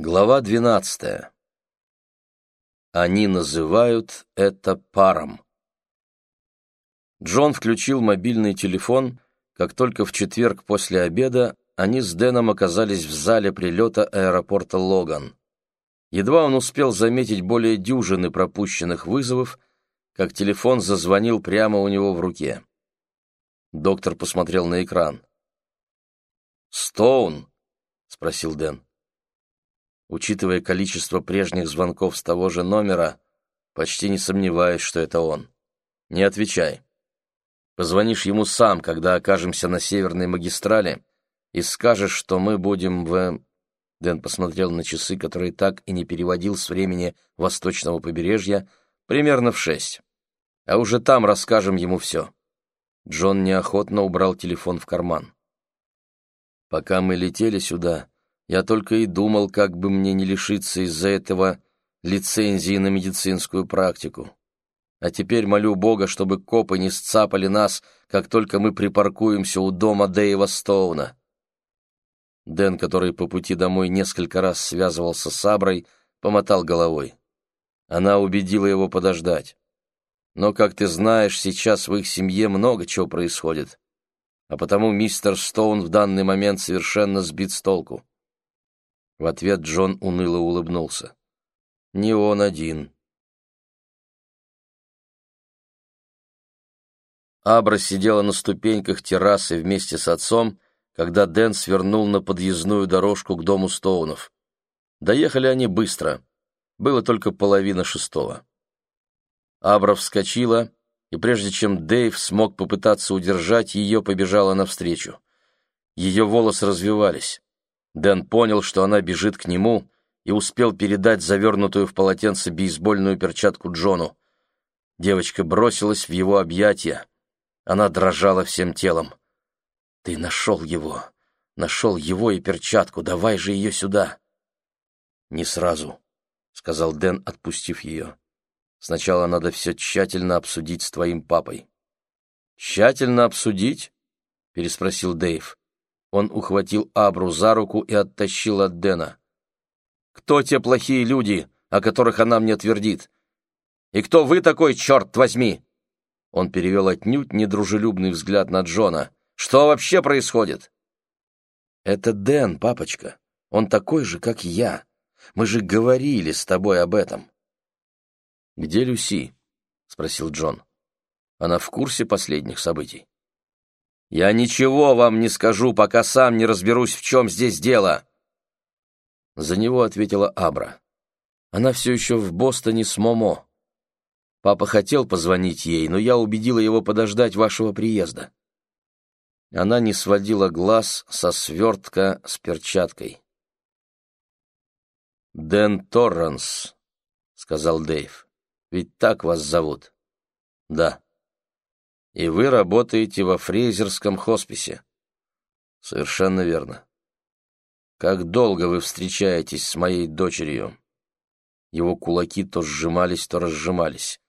Глава двенадцатая. Они называют это паром. Джон включил мобильный телефон, как только в четверг после обеда они с Дэном оказались в зале прилета аэропорта Логан. Едва он успел заметить более дюжины пропущенных вызовов, как телефон зазвонил прямо у него в руке. Доктор посмотрел на экран. «Стоун?» — спросил Дэн. Учитывая количество прежних звонков с того же номера, почти не сомневаюсь, что это он. Не отвечай. Позвонишь ему сам, когда окажемся на северной магистрали, и скажешь, что мы будем в... Дэн посмотрел на часы, которые так и не переводил с времени восточного побережья, примерно в шесть. А уже там расскажем ему все. Джон неохотно убрал телефон в карман. Пока мы летели сюда, я только и думал, как бы мне не лишиться из-за этого лицензии на медицинскую практику. А теперь молю Бога, чтобы копы не сцапали нас, как только мы припаркуемся у дома Дэйва Стоуна. Дэн, который по пути домой несколько раз связывался с Аброй, помотал головой. Она убедила его подождать. Но, как ты знаешь, сейчас в их семье много чего происходит. А потому мистер Стоун в данный момент совершенно сбит с толку. В ответ Джон уныло улыбнулся. «Не он один». Абра сидела на ступеньках террасы вместе с отцом, когда Дэн свернул на подъездную дорожку к дому Стоунов. Доехали они быстро. Было только половина шестого. Абра вскочила, и прежде чем Дэйв смог попытаться удержать ее, побежала навстречу. Ее волосы развивались. Дэн понял, что она бежит к нему, и успел передать завернутую в полотенце бейсбольную перчатку Джону. Девочка бросилась в его объятия. Она дрожала всем телом. «Ты нашел его! Нашел его и перчатку! Давай же ее сюда!» «Не сразу», — сказал Дэн, отпустив ее. «Сначала надо все тщательно обсудить с твоим папой». «Тщательно обсудить?» — переспросил Дэйв. Он ухватил Абру за руку и оттащил от Дэна. «Кто те плохие люди, о которых она мне твердит? И кто вы такой, черт возьми?» Он перевел отнюдь недружелюбный взгляд на Джона. «Что вообще происходит?» «Это Дэн, папочка. Он такой же, как я. Мы же говорили с тобой об этом». «Где Люси?» — спросил Джон. «Она в курсе последних событий?» «Я ничего вам не скажу, пока сам не разберусь, в чем здесь дело!» За него ответила Абра. Она все еще в Бостоне с Момо. Папа хотел позвонить ей, но я убедила его подождать вашего приезда. Она не сводила глаз со свертка с перчаткой. «Дэн Торранс», — сказал Дэйв. «Ведь так вас зовут?» «Да» и вы работаете во Фрейзерском хосписе. Совершенно верно. Как долго вы встречаетесь с моей дочерью? Его кулаки то сжимались, то разжимались.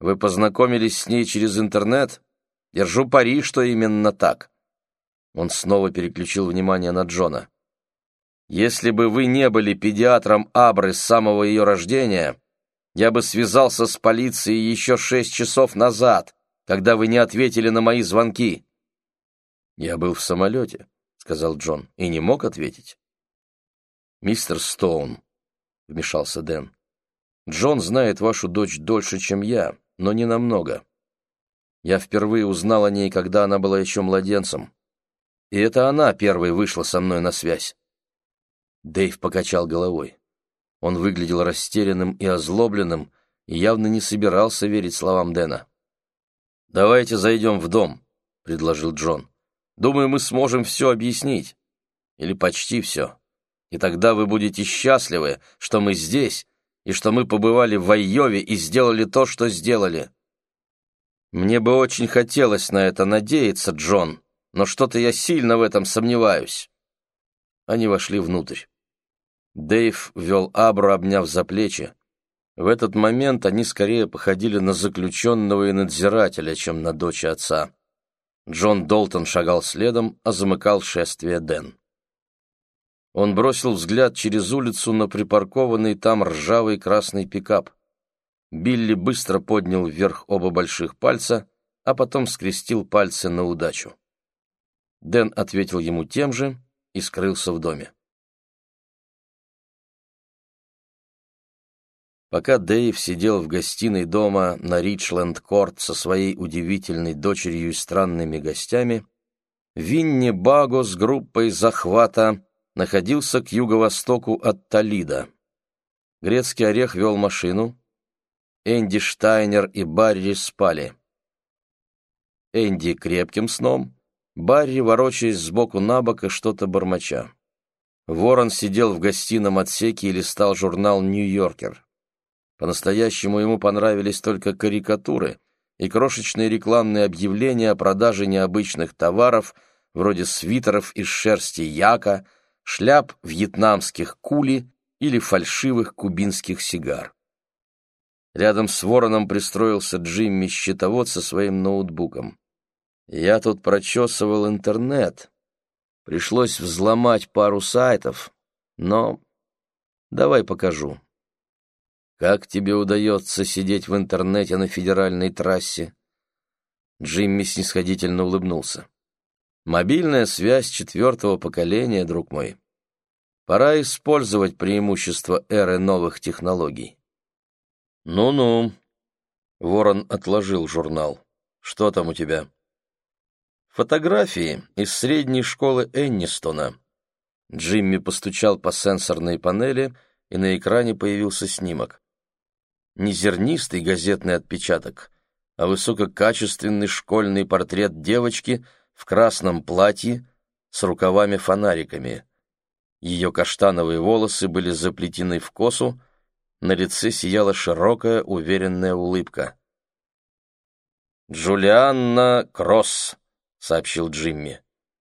Вы познакомились с ней через интернет? Держу пари, что именно так. Он снова переключил внимание на Джона. Если бы вы не были педиатром Абры с самого ее рождения, я бы связался с полицией еще шесть часов назад когда вы не ответили на мои звонки?» «Я был в самолете», — сказал Джон, — «и не мог ответить». «Мистер Стоун», — вмешался Дэн, — «Джон знает вашу дочь дольше, чем я, но не намного. Я впервые узнал о ней, когда она была еще младенцем. И это она первой вышла со мной на связь». Дэйв покачал головой. Он выглядел растерянным и озлобленным и явно не собирался верить словам Дэна. «Давайте зайдем в дом», — предложил Джон. «Думаю, мы сможем все объяснить. Или почти все. И тогда вы будете счастливы, что мы здесь, и что мы побывали в Айове и сделали то, что сделали». «Мне бы очень хотелось на это надеяться, Джон, но что-то я сильно в этом сомневаюсь». Они вошли внутрь. Дэйв вел Абру, обняв за плечи, в этот момент они скорее походили на заключенного и надзирателя, чем на дочь отца. Джон Долтон шагал следом, а замыкал шествие Дэн. Он бросил взгляд через улицу на припаркованный там ржавый красный пикап. Билли быстро поднял вверх оба больших пальца, а потом скрестил пальцы на удачу. Дэн ответил ему тем же и скрылся в доме. Пока Дэйв сидел в гостиной дома на Ричленд-Корт со своей удивительной дочерью и странными гостями, Винни Баго с группой захвата находился к юго-востоку от Толида. Грецкий орех вел машину. Энди Штайнер и Барри спали. Энди крепким сном, Барри ворочаясь сбоку на бок и что-то бормоча. Ворон сидел в гостином отсеке и листал журнал «Нью-Йоркер». По-настоящему ему понравились только карикатуры и крошечные рекламные объявления о продаже необычных товаров, вроде свитеров из шерсти яка, шляп вьетнамских кули или фальшивых кубинских сигар. Рядом с вороном пристроился Джимми-счетовод со своим ноутбуком. Я тут прочесывал интернет. Пришлось взломать пару сайтов, но... Давай покажу. Как тебе удается сидеть в интернете на федеральной трассе? Джимми снисходительно улыбнулся. Мобильная связь четвертого поколения, друг мой. Пора использовать преимущества эры новых технологий. Ну-ну. Ворон отложил журнал. Что там у тебя? Фотографии из средней школы Эннистона. Джимми постучал по сенсорной панели, и на экране появился снимок не зернистый газетный отпечаток, а высококачественный школьный портрет девочки в красном платье с рукавами-фонариками. Ее каштановые волосы были заплетены в косу, на лице сияла широкая, уверенная улыбка. «Джулианна Кросс», — сообщил Джимми.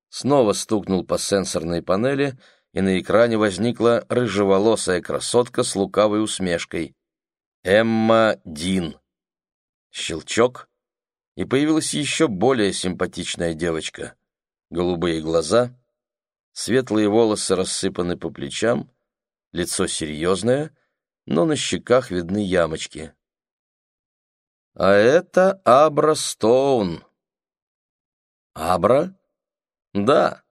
Снова стукнул по сенсорной панели, и на экране возникла рыжеволосая красотка с лукавой усмешкой. Эмма Дин. Щелчок, и появилась еще более симпатичная девочка. Голубые глаза, светлые волосы рассыпаны по плечам, лицо серьезное, но на щеках видны ямочки. А это Абра Стоун. Абра? Да,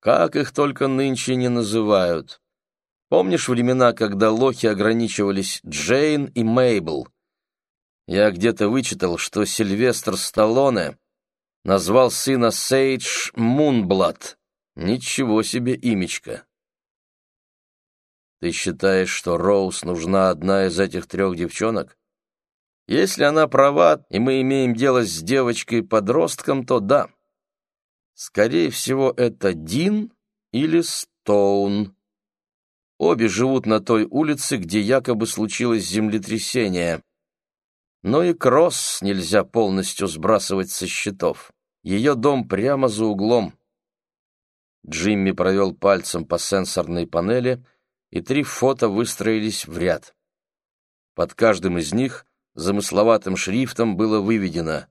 как их только нынче не называют. Помнишь времена, когда лохи ограничивались Джейн и Мейбл? Я где-то вычитал, что Сильвестр Сталлоне назвал сына Сейдж Мунблад. Ничего себе имечко. Ты считаешь, что Роуз нужна одна из этих трех девчонок? Если она права, и мы имеем дело с девочкой-подростком, то да. Скорее всего, это Дин или Стоун. Обе живут на той улице, где якобы случилось землетрясение. Но и Кросс нельзя полностью сбрасывать со счетов. Ее дом прямо за углом. Джимми провел пальцем по сенсорной панели, и три фото выстроились в ряд. Под каждым из них замысловатым шрифтом было выведено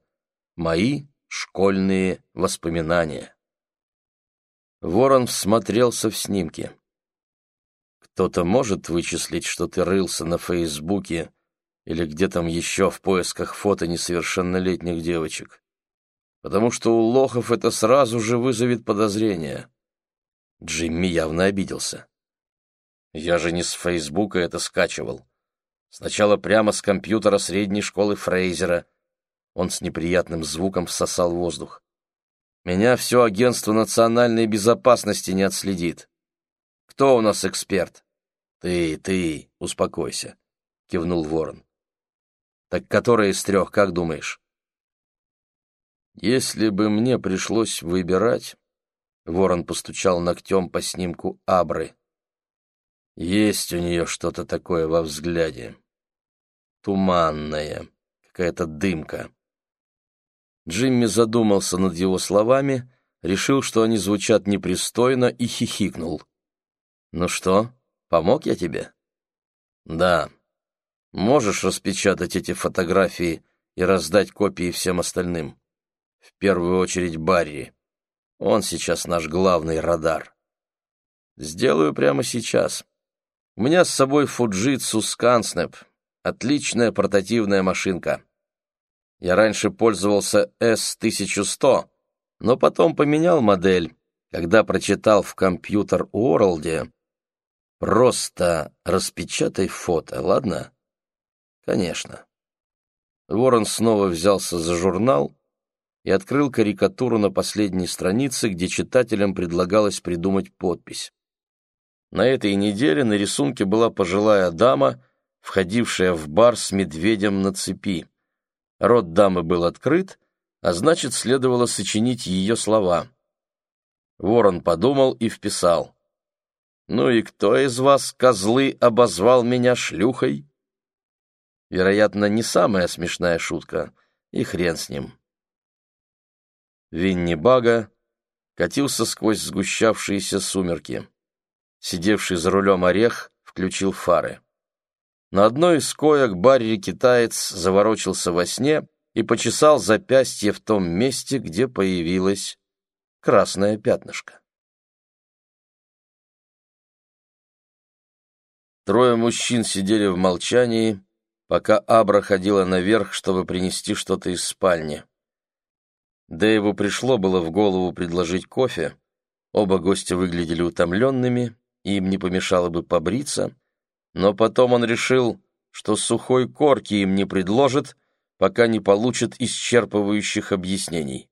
«Мои школьные воспоминания». Ворон всмотрелся в снимки. Кто-то может вычислить, что ты рылся на Фейсбуке или где там еще в поисках фото несовершеннолетних девочек? Потому что у лохов это сразу же вызовет подозрение. Джимми явно обиделся. Я же не с Фейсбука это скачивал. Сначала прямо с компьютера средней школы Фрейзера. Он с неприятным звуком всосал воздух. Меня все агентство национальной безопасности не отследит. Кто у нас эксперт? «Ты, ты, успокойся», — кивнул ворон. «Так которая из трех, как думаешь?» «Если бы мне пришлось выбирать...» Ворон постучал ногтем по снимку Абры. «Есть у нее что-то такое во взгляде. Туманное, какая-то дымка». Джимми задумался над его словами, решил, что они звучат непристойно, и хихикнул. «Ну что, Помог я тебе? Да. Можешь распечатать эти фотографии и раздать копии всем остальным. В первую очередь Барри. Он сейчас наш главный радар. Сделаю прямо сейчас. У меня с собой Fujitsu Scansnap. Отличная портативная машинка. Я раньше пользовался S1100, но потом поменял модель, когда прочитал в компьютер Уорлде. Просто распечатай фото, ладно? Конечно. Ворон снова взялся за журнал и открыл карикатуру на последней странице, где читателям предлагалось придумать подпись. На этой неделе на рисунке была пожилая дама, входившая в бар с медведем на цепи. Рот дамы был открыт, а значит, следовало сочинить ее слова. Ворон подумал и вписал. «Ну и кто из вас, козлы, обозвал меня шлюхой?» Вероятно, не самая смешная шутка, и хрен с ним. Винни Бага катился сквозь сгущавшиеся сумерки. Сидевший за рулем орех включил фары. На одной из коек Барри-китаец заворочился во сне и почесал запястье в том месте, где появилось красное пятнышко. Трое мужчин сидели в молчании, пока Абра ходила наверх, чтобы принести что-то из спальни. Дэйву пришло было в голову предложить кофе. Оба гостя выглядели утомленными, им не помешало бы побриться, но потом он решил, что сухой корки им не предложит, пока не получит исчерпывающих объяснений.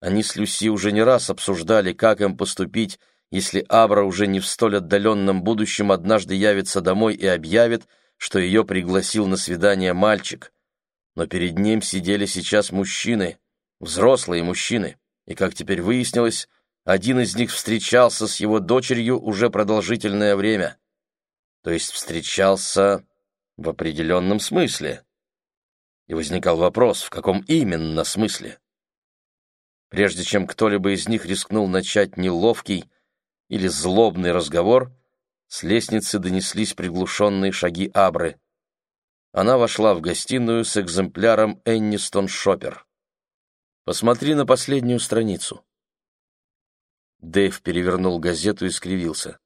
Они с Люси уже не раз обсуждали, как им поступить, если Абра уже не в столь отдаленном будущем однажды явится домой и объявит, что ее пригласил на свидание мальчик. Но перед ним сидели сейчас мужчины, взрослые мужчины, и, как теперь выяснилось, один из них встречался с его дочерью уже продолжительное время. То есть встречался в определенном смысле. И возникал вопрос, в каком именно смысле? Прежде чем кто-либо из них рискнул начать неловкий или злобный разговор, с лестницы донеслись приглушенные шаги Абры. Она вошла в гостиную с экземпляром Эннистон Шоппер. «Посмотри на последнюю страницу». Дэйв перевернул газету и скривился.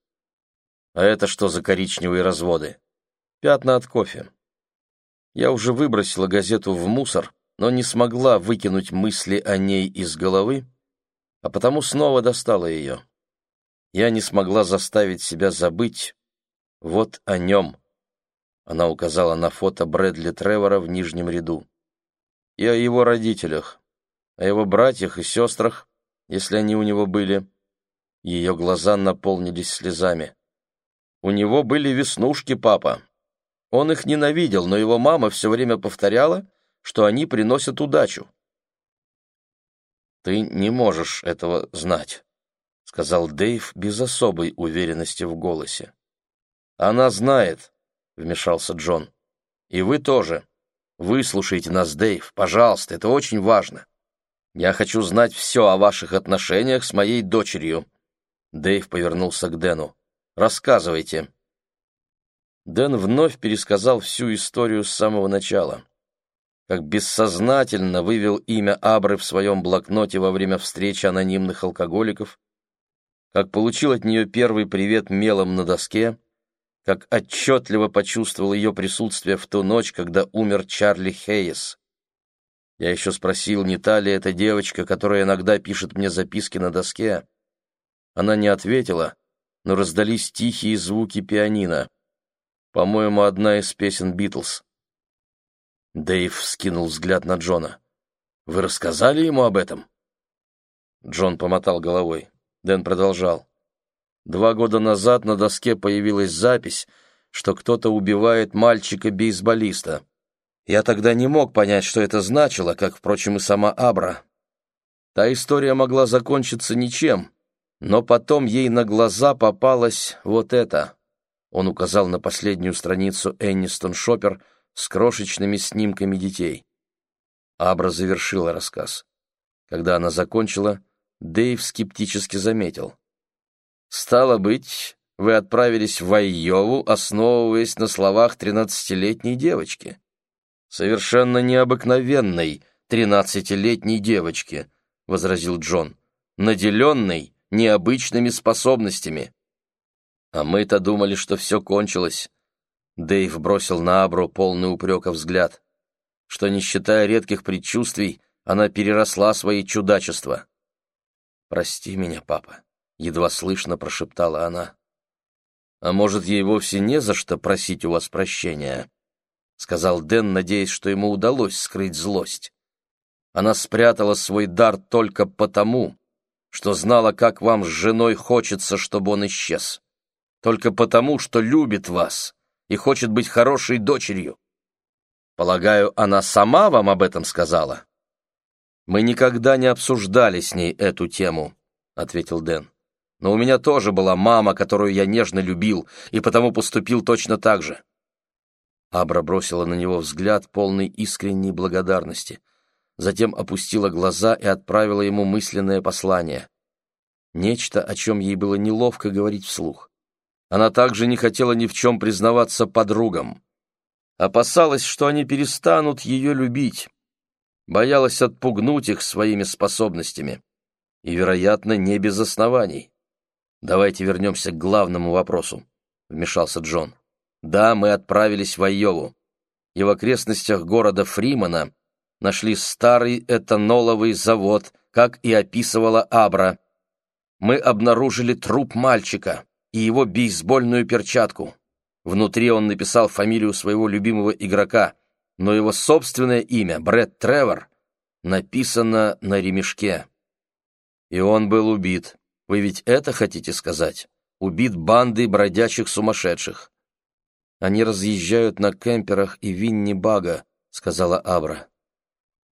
«А это что за коричневые разводы?» «Пятна от кофе». Я уже выбросила газету в мусор, но не смогла выкинуть мысли о ней из головы, а потому снова достала ее. Я не смогла заставить себя забыть вот о нем. Она указала на фото Брэдли Тревора в нижнем ряду. И о его родителях, о его братьях и сестрах, если они у него были, ее глаза наполнились слезами. У него были веснушки, папа. Он их ненавидел, но его мама все время повторяла, что они приносят удачу. «Ты не можешь этого знать», — сказал Дэйв без особой уверенности в голосе. «Она знает», — вмешался Джон. «И вы тоже. Выслушайте нас, Дэйв, пожалуйста, это очень важно. Я хочу знать все о ваших отношениях с моей дочерью». Дэйв повернулся к Дэну. «Рассказывайте». Дэн вновь пересказал всю историю с самого начала. Как бессознательно вывел имя Абры в своем блокноте во время встречи анонимных алкоголиков, как получил от нее первый привет мелом на доске, как отчетливо почувствовал ее присутствие в ту ночь, когда умер Чарли Хейес. Я еще спросил, не та ли эта девочка, которая иногда пишет мне записки на доске, она не ответила, но раздались тихие звуки пианино. По-моему, одна из песен «Битлз». Дэйв вскинул взгляд на Джона. «Вы рассказали ему об этом?» Джон помотал головой. Дэн продолжал. «Два года назад на доске появилась запись, что кто-то убивает мальчика-бейсболиста. Я тогда не мог понять, что это значило, как, впрочем, и сама Абра. Та история могла закончиться ничем, но потом ей на глаза попалось вот это. Он указал на последнюю страницу Эннистон Шоппер с крошечными снимками детей. Абра завершила рассказ. Когда она закончила, Дэйв скептически заметил. «Стало быть, вы отправились в Айову, основываясь на словах тринадцатилетней девочки. Совершенно необыкновенной тринадцатилетней девочки», — возразил Джон, — «наделенной необычными способностями. А мы-то думали, что все кончилось. Дэйв бросил на Абру полный упрека взгляд, что, не считая редких предчувствий, она переросла свои чудачества. «Прости меня, папа», — едва слышно прошептала она. «А может, ей вовсе не за что просить у вас прощения?» — сказал Дэн, надеясь, что ему удалось скрыть злость. Она спрятала свой дар только потому, что знала, как вам с женой хочется, чтобы он исчез. Только потому, что любит вас и хочет быть хорошей дочерью. Полагаю, она сама вам об этом сказала? Мы никогда не обсуждали с ней эту тему, ответил Дэн. Но у меня тоже была мама, которую я нежно любил, и потому поступил точно так же. Абра бросила на него взгляд, полный искренней благодарности затем опустила глаза и отправила ему мысленное послание. Нечто, о чем ей было неловко говорить вслух. Она также не хотела ни в чем признаваться подругам. Опасалась, что они перестанут ее любить. Боялась отпугнуть их своими способностями. И, вероятно, не без оснований. «Давайте вернемся к главному вопросу», — вмешался Джон. «Да, мы отправились в Айову. И в окрестностях города Фримана нашли старый этаноловый завод, как и описывала Абра. Мы обнаружили труп мальчика и его бейсбольную перчатку. Внутри он написал фамилию своего любимого игрока, но его собственное имя, Брэд Тревор, написано на ремешке. И он был убит. Вы ведь это хотите сказать? Убит бандой бродячих сумасшедших. Они разъезжают на кемперах и Винни-Бага, сказала Абра.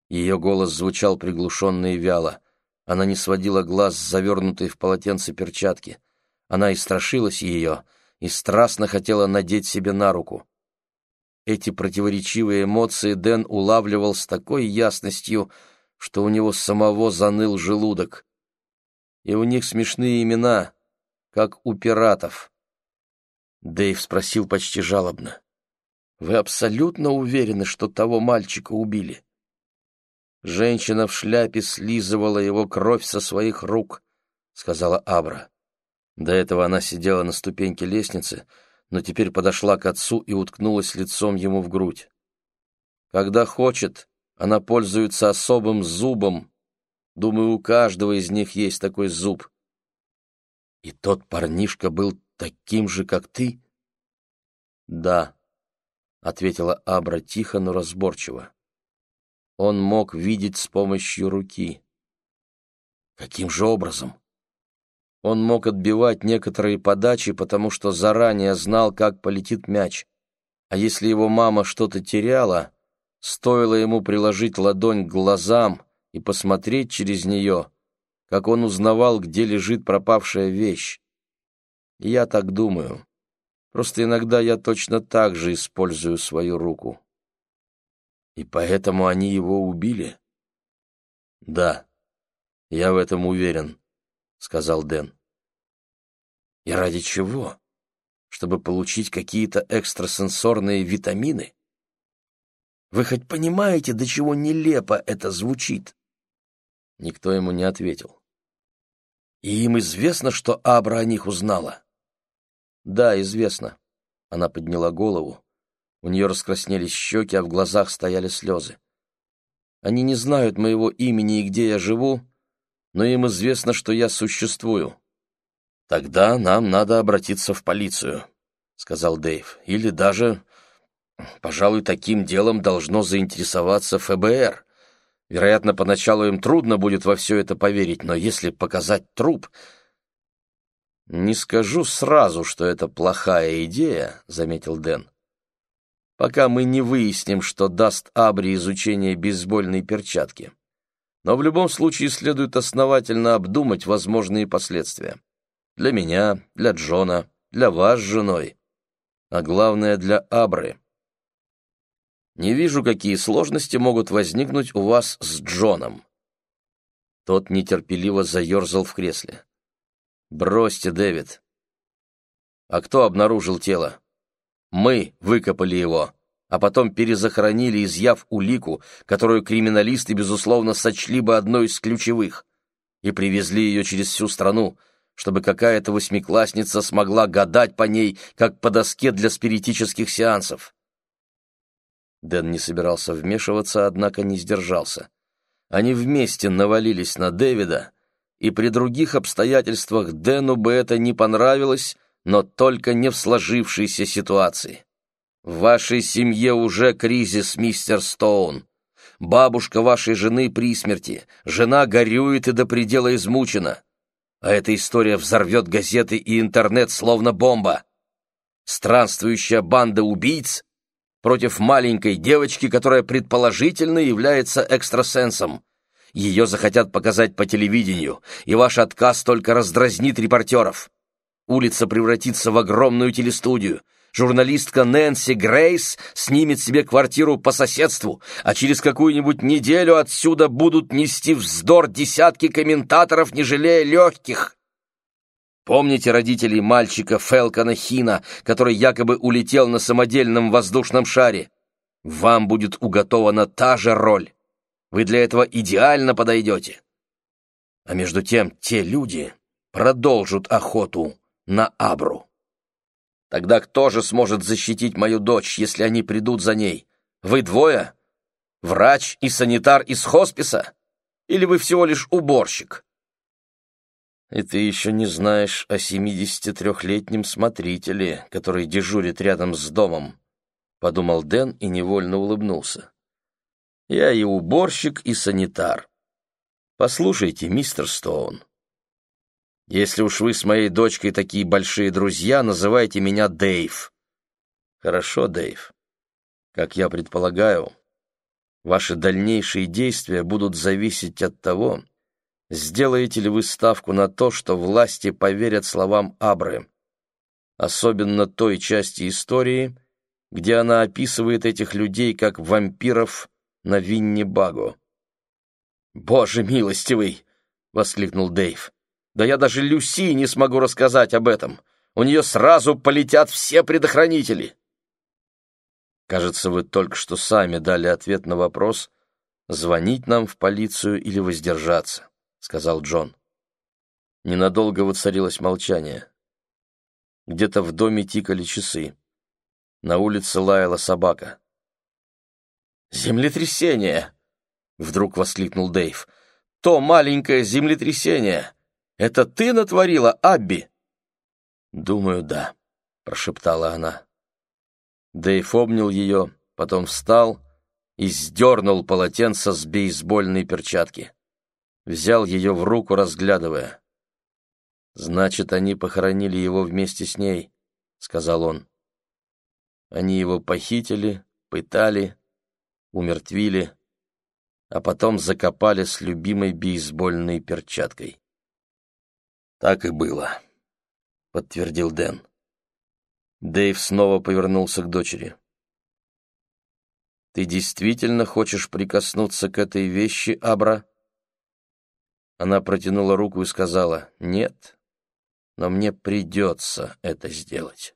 Ее голос звучал приглушенно и вяло. Она не сводила глаз с завернутой в полотенце перчатки. Она и страшилась ее, и страстно хотела надеть себе на руку. Эти противоречивые эмоции Дэн улавливал с такой ясностью, что у него самого заныл желудок. И у них смешные имена, как у пиратов. Дэйв спросил почти жалобно. «Вы абсолютно уверены, что того мальчика убили?» Женщина в шляпе слизывала его кровь со своих рук, — сказала Абра. До этого она сидела на ступеньке лестницы, но теперь подошла к отцу и уткнулась лицом ему в грудь. Когда хочет, она пользуется особым зубом. Думаю, у каждого из них есть такой зуб. И тот парнишка был таким же, как ты? Да, — ответила Абра тихо, но разборчиво он мог видеть с помощью руки. Каким же образом? Он мог отбивать некоторые подачи, потому что заранее знал, как полетит мяч. А если его мама что-то теряла, стоило ему приложить ладонь к глазам и посмотреть через нее, как он узнавал, где лежит пропавшая вещь. Я так думаю. Просто иногда я точно так же использую свою руку. И поэтому они его убили? Да, я в этом уверен, сказал Дэн. И ради чего? Чтобы получить какие-то экстрасенсорные витамины? Вы хоть понимаете, до чего нелепо это звучит? Никто ему не ответил. И им известно, что Абра о них узнала? Да, известно. Она подняла голову, у нее раскраснелись щеки, а в глазах стояли слезы. Они не знают моего имени и где я живу, но им известно, что я существую. Тогда нам надо обратиться в полицию, сказал Дэйв. Или даже, пожалуй, таким делом должно заинтересоваться ФБР. Вероятно, поначалу им трудно будет во все это поверить, но если показать труп... «Не скажу сразу, что это плохая идея», — заметил Дэн пока мы не выясним, что даст Абри изучение бейсбольной перчатки. Но в любом случае следует основательно обдумать возможные последствия. Для меня, для Джона, для вас с женой, а главное для Абры. Не вижу, какие сложности могут возникнуть у вас с Джоном. Тот нетерпеливо заерзал в кресле. «Бросьте, Дэвид». «А кто обнаружил тело?» Мы выкопали его, а потом перезахоронили, изъяв улику, которую криминалисты, безусловно, сочли бы одной из ключевых, и привезли ее через всю страну, чтобы какая-то восьмиклассница смогла гадать по ней, как по доске для спиритических сеансов. Дэн не собирался вмешиваться, однако не сдержался. Они вместе навалились на Дэвида, и при других обстоятельствах Дэну бы это не понравилось, но только не в сложившейся ситуации. В вашей семье уже кризис, мистер Стоун. Бабушка вашей жены при смерти, жена горюет и до предела измучена. А эта история взорвет газеты и интернет словно бомба. Странствующая банда убийц против маленькой девочки, которая предположительно является экстрасенсом. Ее захотят показать по телевидению, и ваш отказ только раздразнит репортеров. Улица превратится в огромную телестудию. Журналистка Нэнси Грейс снимет себе квартиру по соседству, а через какую-нибудь неделю отсюда будут нести вздор десятки комментаторов, не жалея легких. Помните родителей мальчика Фелкона Хина, который якобы улетел на самодельном воздушном шаре? Вам будет уготована та же роль. Вы для этого идеально подойдете. А между тем те люди продолжат охоту на Абру. Тогда кто же сможет защитить мою дочь, если они придут за ней? Вы двое? Врач и санитар из хосписа? Или вы всего лишь уборщик? И ты еще не знаешь о 73-летнем смотрителе, который дежурит рядом с домом, — подумал Дэн и невольно улыбнулся. Я и уборщик, и санитар. Послушайте, мистер Стоун, если уж вы с моей дочкой такие большие друзья, называйте меня Дэйв. Хорошо, Дэйв. Как я предполагаю, ваши дальнейшие действия будут зависеть от того, сделаете ли вы ставку на то, что власти поверят словам Абры, особенно той части истории, где она описывает этих людей как вампиров на Винни-Багу. «Боже милостивый!» — воскликнул Дэйв. Да я даже Люси не смогу рассказать об этом. У нее сразу полетят все предохранители. Кажется, вы только что сами дали ответ на вопрос, звонить нам в полицию или воздержаться, сказал Джон. Ненадолго воцарилось молчание. Где-то в доме тикали часы. На улице лаяла собака. «Землетрясение!» — вдруг воскликнул Дэйв. «То маленькое землетрясение! Это ты натворила, Абби?» «Думаю, да», — прошептала она. Дэйв обнял ее, потом встал и сдернул полотенце с бейсбольной перчатки. Взял ее в руку, разглядывая. «Значит, они похоронили его вместе с ней», — сказал он. Они его похитили, пытали, умертвили, а потом закопали с любимой бейсбольной перчаткой. «Так и было», — подтвердил Дэн. Дэйв снова повернулся к дочери. «Ты действительно хочешь прикоснуться к этой вещи, Абра?» Она протянула руку и сказала, «Нет, но мне придется это сделать».